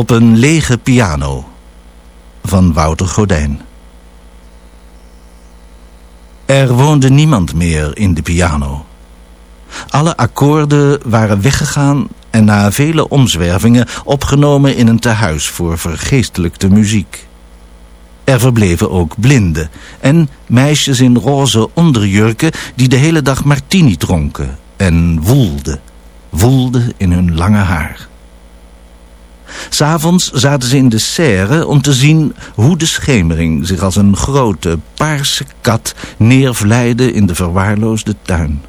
Op een lege piano van Wouter Godijn. Er woonde niemand meer in de piano. Alle akkoorden waren weggegaan en na vele omzwervingen opgenomen in een tehuis voor vergeestelijkte muziek. Er verbleven ook blinden en meisjes in roze onderjurken die de hele dag martini dronken en woelden, woelden in hun lange haar. S'avonds zaten ze in de serre om te zien hoe de schemering zich als een grote paarse kat neervleide in de verwaarloosde tuin.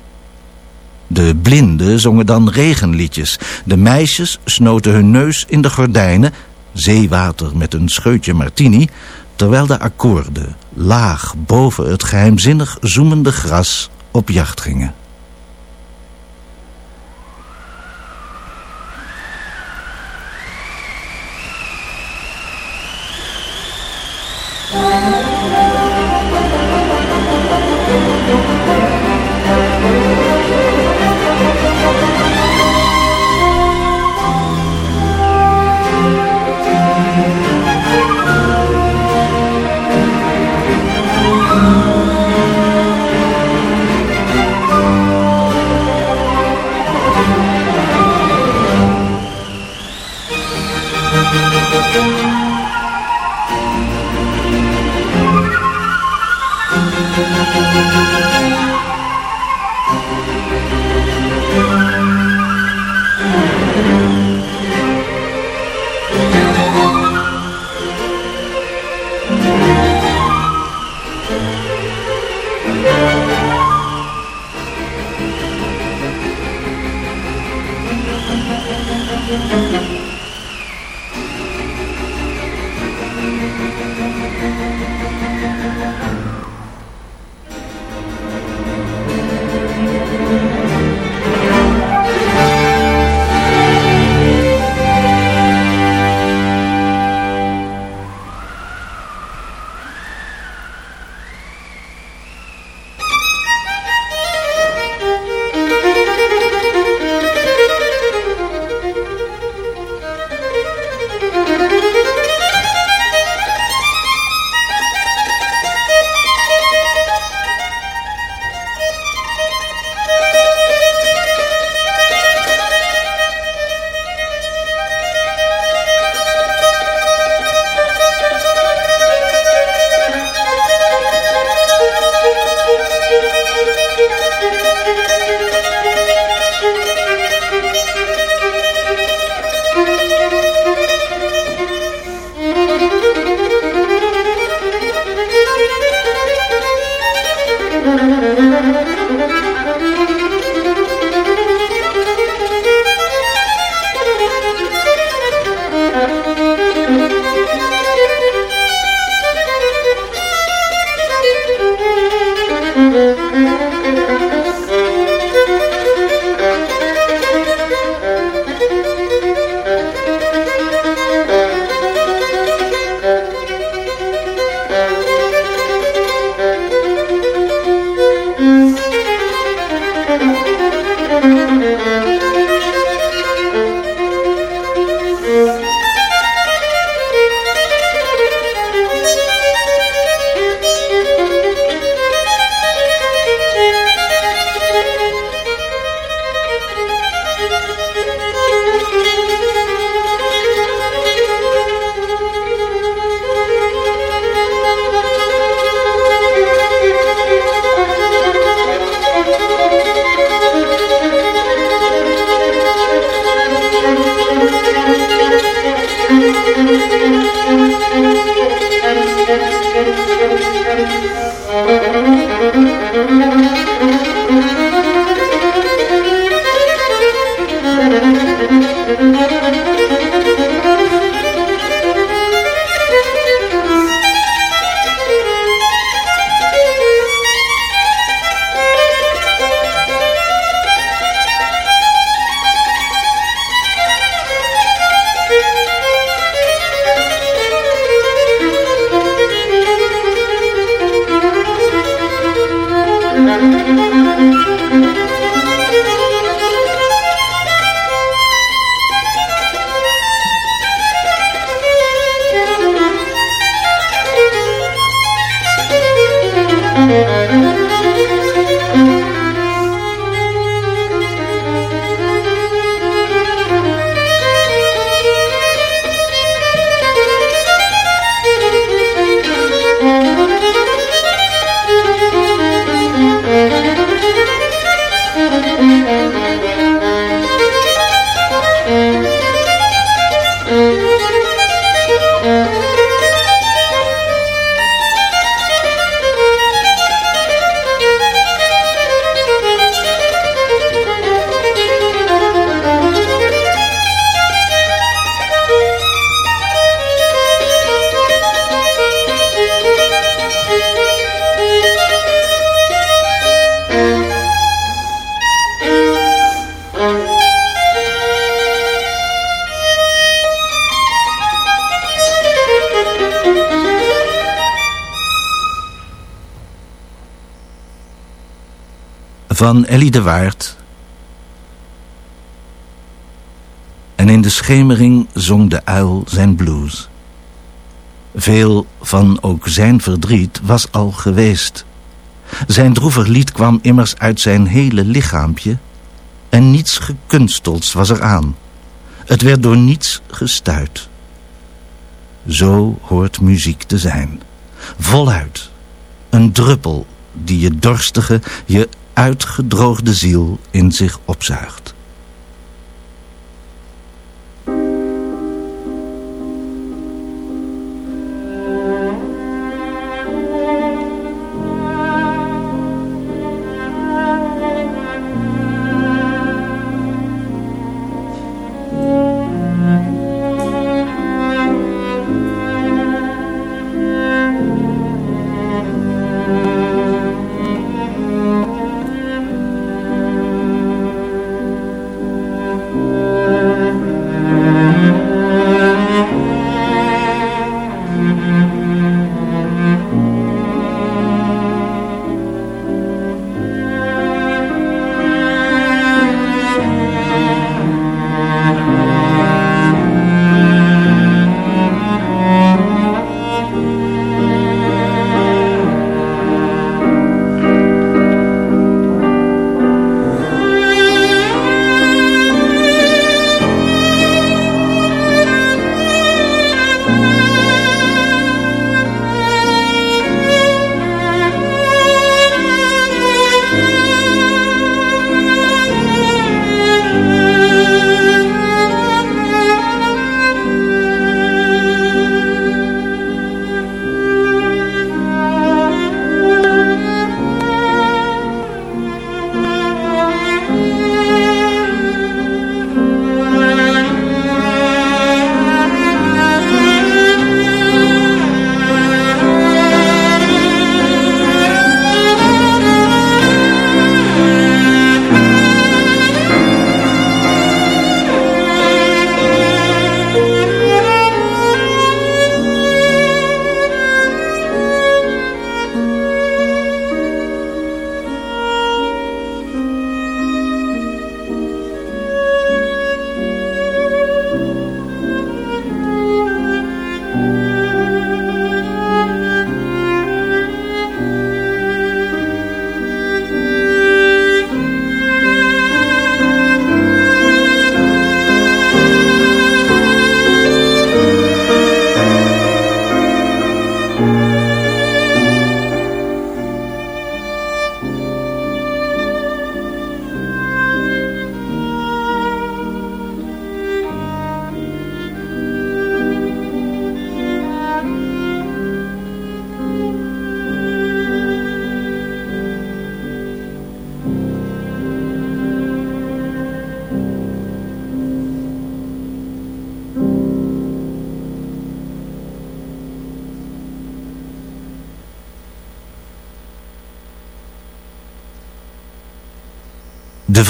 De blinden zongen dan regenliedjes. De meisjes snoten hun neus in de gordijnen, zeewater met een scheutje martini, terwijl de akkoorden laag boven het geheimzinnig zoemende gras op jacht gingen. Van Ellie de Waard. En in de schemering zong de uil zijn blues. Veel van ook zijn verdriet was al geweest. Zijn droevig lied kwam immers uit zijn hele lichaampje... en niets gekunstelds was er aan. Het werd door niets gestuit. Zo hoort muziek te zijn. Voluit. Een druppel die je dorstige, je uitgedroogde ziel in zich opzuigt.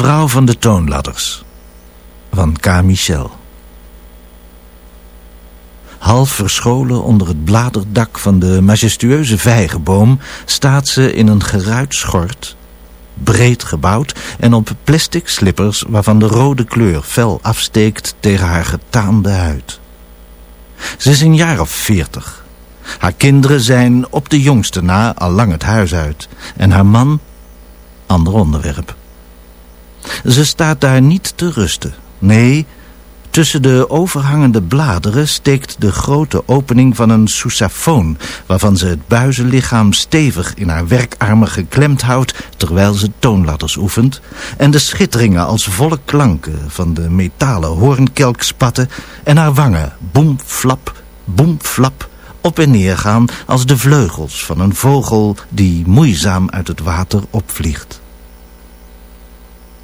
Vrouw van de toonladders van K. Michel. Half verscholen onder het bladerdak van de majestueuze vijgenboom... staat ze in een geruit schort, breed gebouwd... en op plastic slippers waarvan de rode kleur fel afsteekt tegen haar getaande huid. Ze is een jaar of veertig. Haar kinderen zijn op de jongste na al lang het huis uit... en haar man, ander onderwerp... Ze staat daar niet te rusten. Nee, tussen de overhangende bladeren steekt de grote opening van een sousafoon... waarvan ze het buizenlichaam stevig in haar werkarmen geklemd houdt... terwijl ze toonladders oefent... en de schitteringen als volle klanken van de metalen hoornkelkspatten... en haar wangen boemflap, boemflap op en neer gaan als de vleugels van een vogel die moeizaam uit het water opvliegt.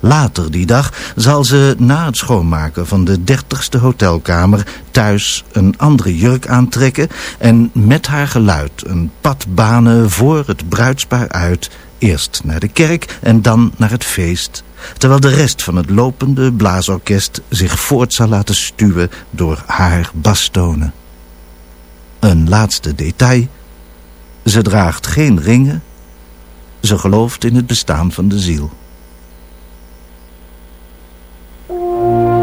Later die dag zal ze na het schoonmaken van de dertigste hotelkamer thuis een andere jurk aantrekken en met haar geluid een pad banen voor het bruidspaar uit, eerst naar de kerk en dan naar het feest, terwijl de rest van het lopende blaasorkest zich voort zal laten stuwen door haar bastonen. Een laatste detail. Ze draagt geen ringen. Ze gelooft in het bestaan van de ziel. Thank you.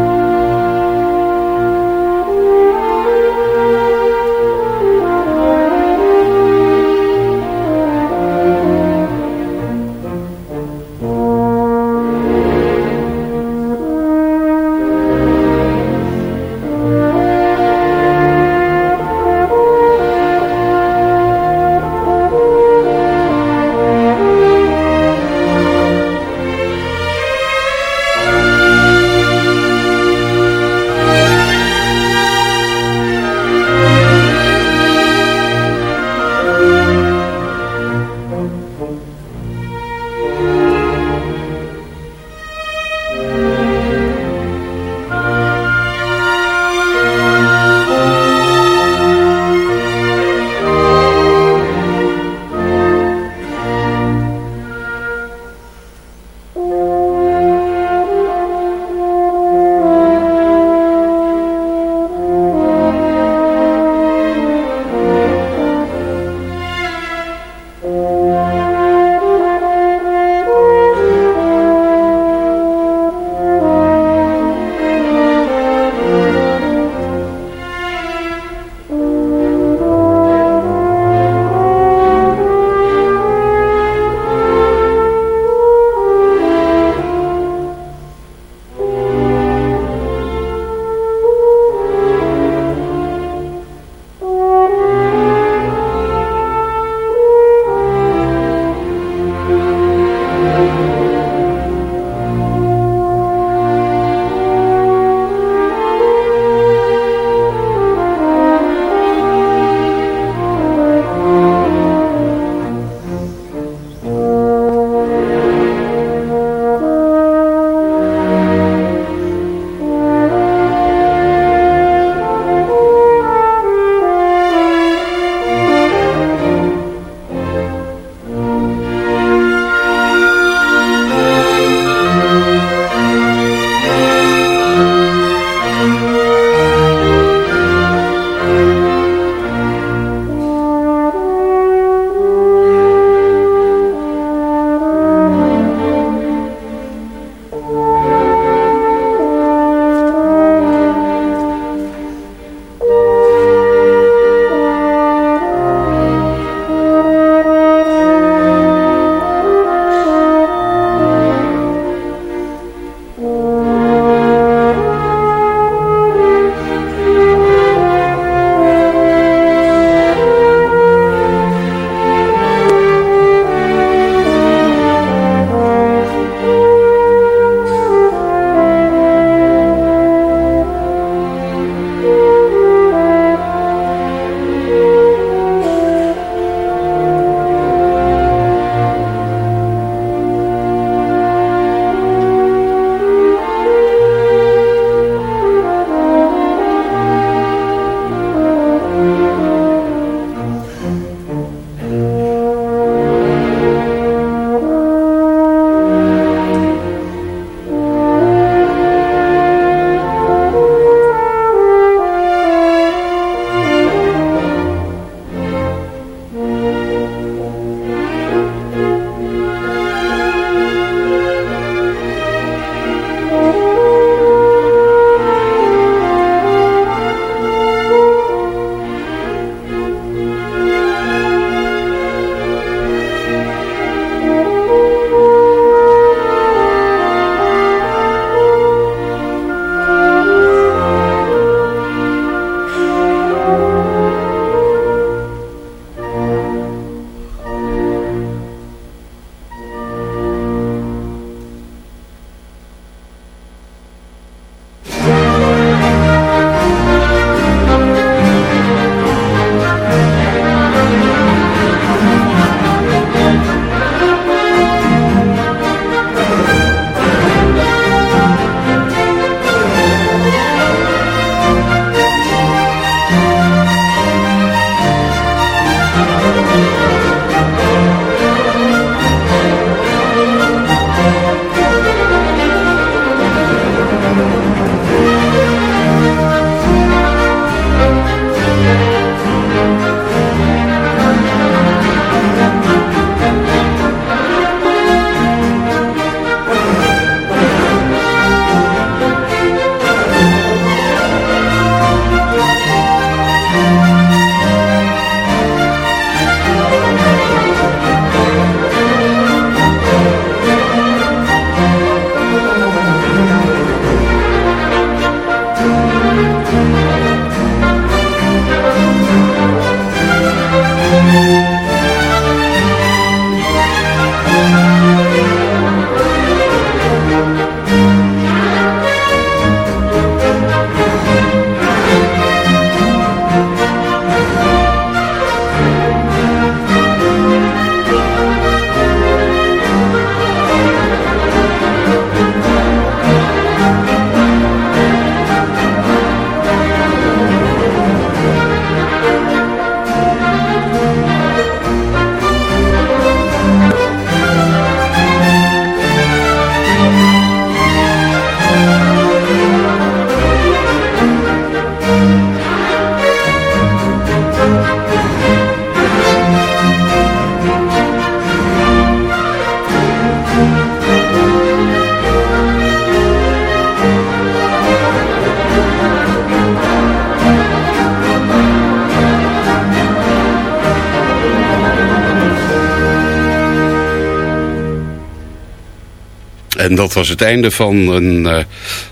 En dat was het einde van een uh,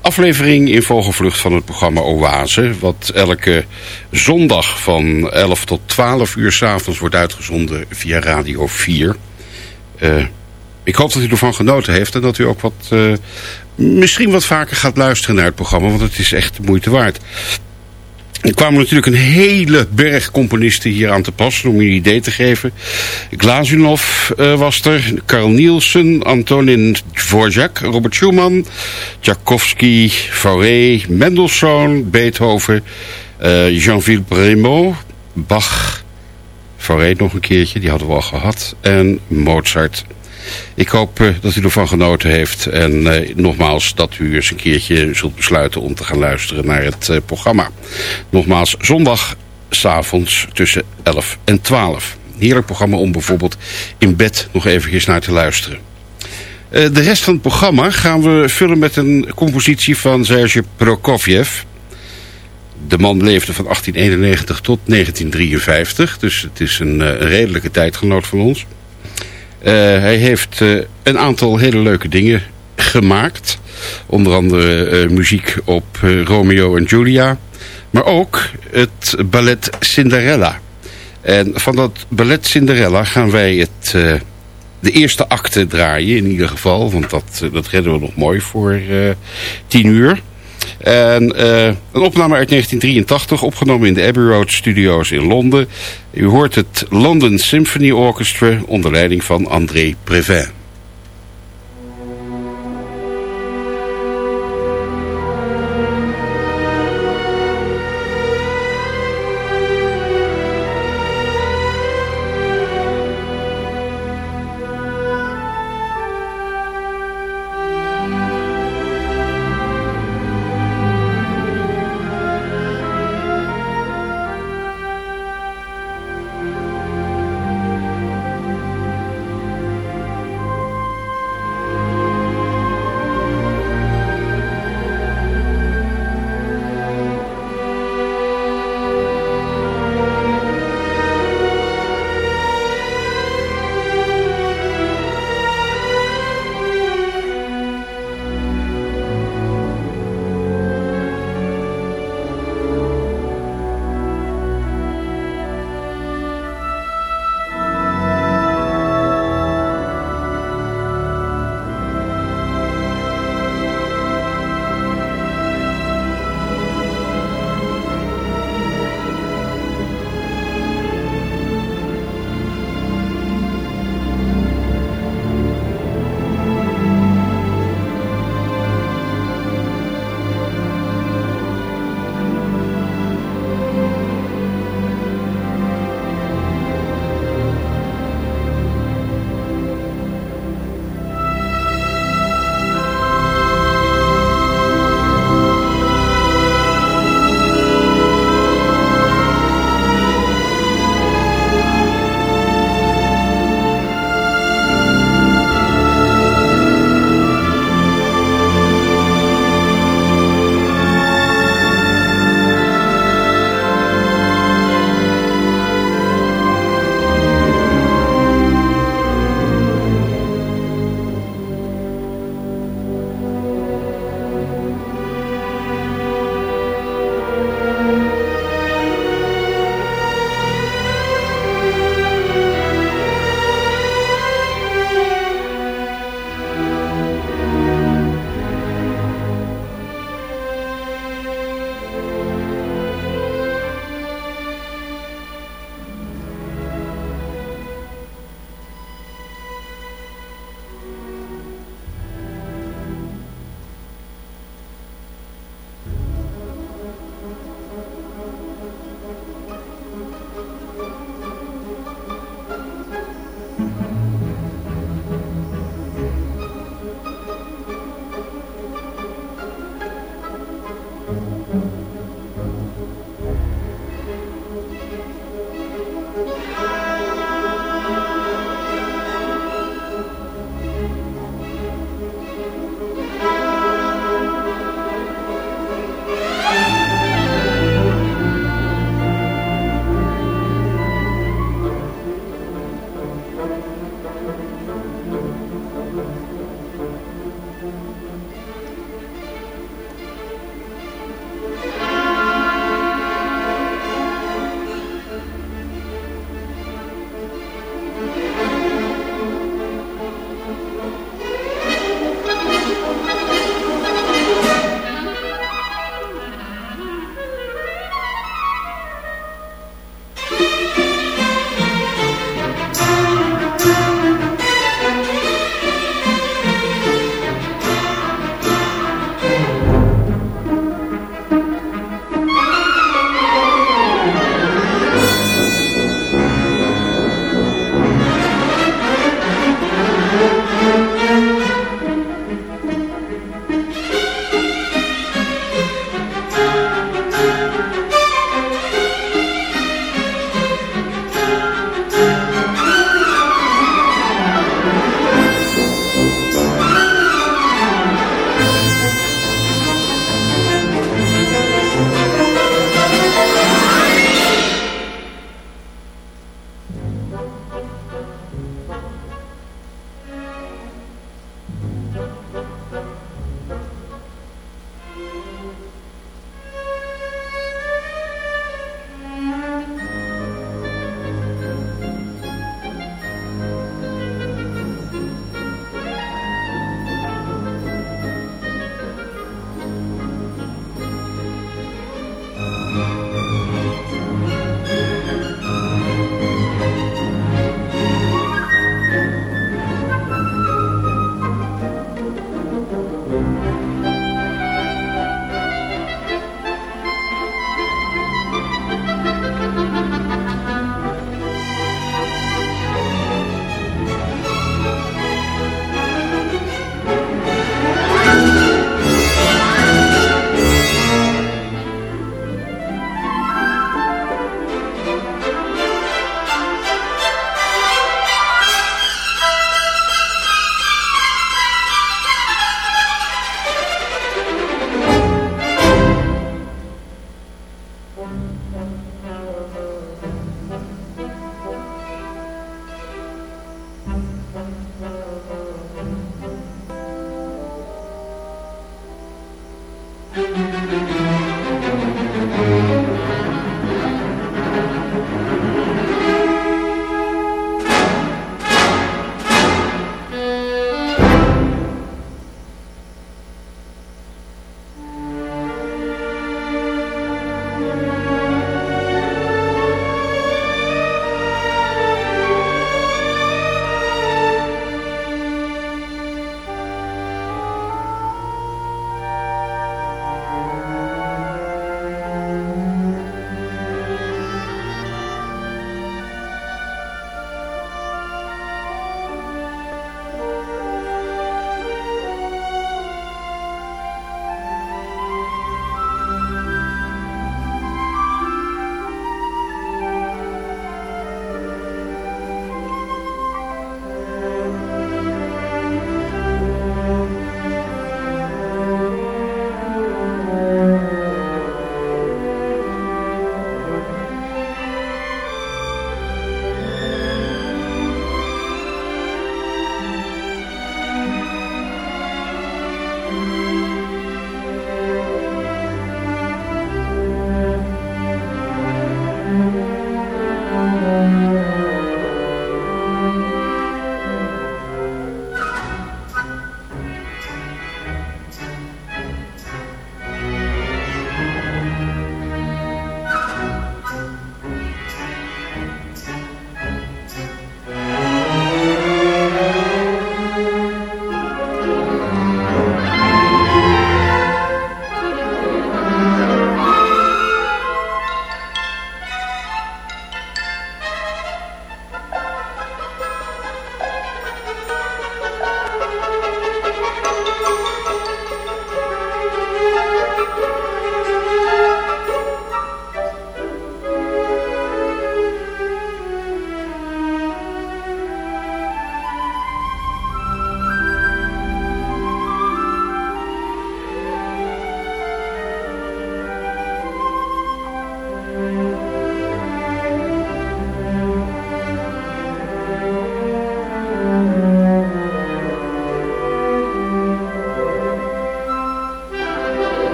aflevering in vogelvlucht van het programma Oase. Wat elke zondag van 11 tot 12 uur s'avonds wordt uitgezonden via Radio 4. Uh, ik hoop dat u ervan genoten heeft en dat u ook wat, uh, misschien wat vaker gaat luisteren naar het programma. Want het is echt de moeite waard. Er kwamen natuurlijk een hele berg componisten hier aan te passen om je een idee te geven. Glazunov uh, was er, Carl Nielsen, Antonin Dvorak, Robert Schumann, Tchaikovsky, Fauré, Mendelssohn, Beethoven, uh, Jean-Philippe Rameau, Bach, Fauré nog een keertje, die hadden we al gehad, en Mozart. Ik hoop uh, dat u ervan genoten heeft. En uh, nogmaals dat u eens een keertje zult besluiten om te gaan luisteren naar het uh, programma. Nogmaals, zondag s'avonds tussen 11 en 12. Heerlijk programma om bijvoorbeeld in bed nog eventjes naar te luisteren. de rest van het programma gaan we vullen met een compositie van Serge Prokofjev. De man leefde van 1891 tot 1953, dus het is een redelijke tijdgenoot van ons. Uh, hij heeft uh, een aantal hele leuke dingen gemaakt. Onder andere uh, muziek op Romeo en Julia. Maar ook het ballet Cinderella. En van dat ballet Cinderella gaan wij het, de eerste acte draaien in ieder geval. Want dat, dat redden we nog mooi voor tien uur. En uh, een opname uit 1983, opgenomen in de Abbey Road Studios in Londen. U hoort het London Symphony Orchestra onder leiding van André Previn. Muziek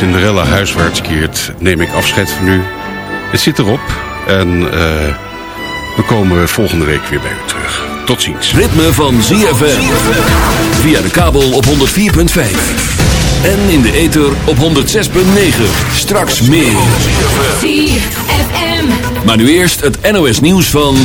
Cinderella huiswaarts keert, neem ik afscheid van u. Het zit erop en uh, we komen volgende week weer bij u terug. Tot ziens. Ritme van ZFM. Via de kabel op 104.5. En in de ether op 106.9. Straks meer. ZFM. Maar nu eerst het NOS nieuws van...